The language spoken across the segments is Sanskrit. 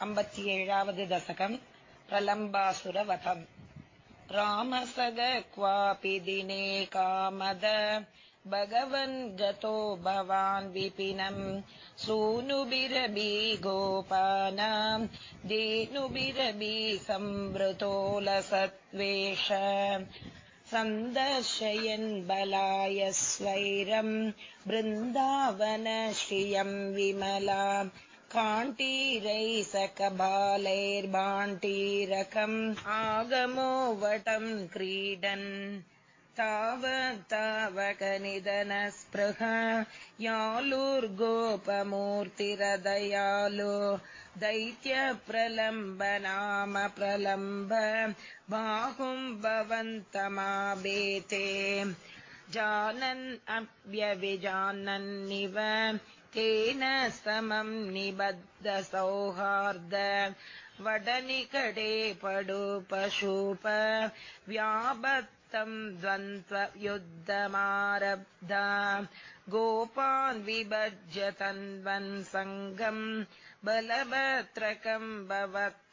अम्बति दशकम् प्रलम्बासुरवतम् रामसग क्वापि दिने कामद। भगवन् गतो भवान् विपिनम्। सूनुबिरबी गोपानाम्। धेनुबिरबी संवृतोलसत्त्वेष सन्दर्शयन् बलाय स्वैरम् बृन्दावन श्रियम् विमला काण्टीरैसकबालैर्बाण्टीरकम् आगमो वटम् क्रीडन् तावतावकनिधनस्पृह यालुर्गोपमूर्तिरदयालो। दैत्यप्रलम्ब नाम प्रलम्ब। बाहुम् भवन्तमाबेते। जानन् अप्यविजानन्निव तेन समम् निबद्ध सौहार्द वडनिकटे पडु पशुप। व्याबत्तम् द्वन्द्वयुद्धमारब्धा गोपान् विभज्य तन्वन् सङ्गम् बलभत्रकम्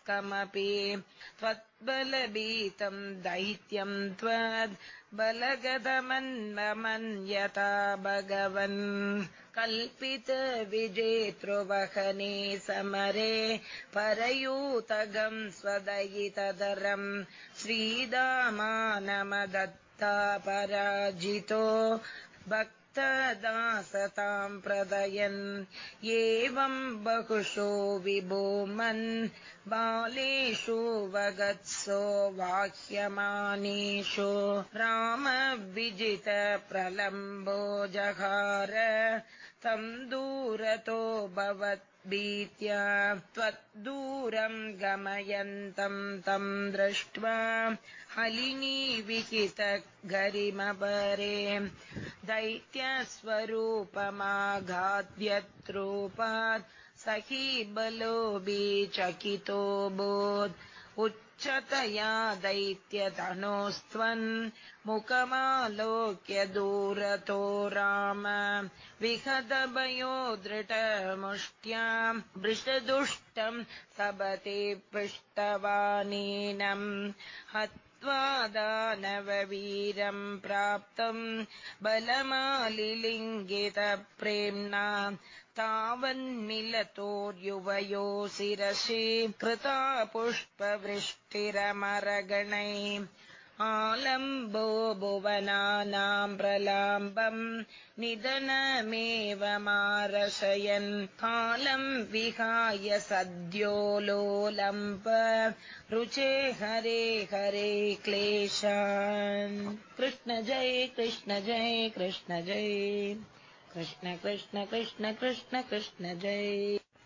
भवत्कमपि त्वद्बलभीतम् दैत्यम् त्वद् बलगदमन्मन्यता भगवन्। कल्पित विजेतृवहने समरे परयूतगम् स्वदयितदरम् श्रीदामानमदत्ता पराजितो भक्तदासताम् प्रदयन्। एवम् बहुषो विभूमन् बालेषु वगत्सो वाह्यमानेषु। रामविजित प्रलम्बो जहार तम् दूरतो भवद्भीत्या त्वद्दूरम् गमयन्तम् तम् दृष्ट्वा हलिनी विहित गरिमपरे दैत्यस्वरूपमाघाद्यत्रूपात् स हि बलोऽभिचकितोऽभूत् उच्चतया दैत्यतनोस्त्वन् मुखमालोक्य दूरतो राम। विहदभयो दृढमुष्ट्याम् वृषदुष्टम् सबते पृष्टवानीनम् हत्वादानववीरम् प्राप्तम् बलमालिलिङ्गितप्रेम्णा तावन्मिलतोर्युवयो शिरसि कृता पुष्पवृष्टिरमरगणै आलम्बो भुवनानाम् प्रलाम्बम् निधनमेव मारशयन् कालम् विहाय सद्यो लोलम्ब। रुचे हरे हरे क्लेशान्। कृष्ण जय कृष्ण जय कृष्ण जय। कृष्ण कृष्ण कृष्ण कृष्ण कृष्ण जय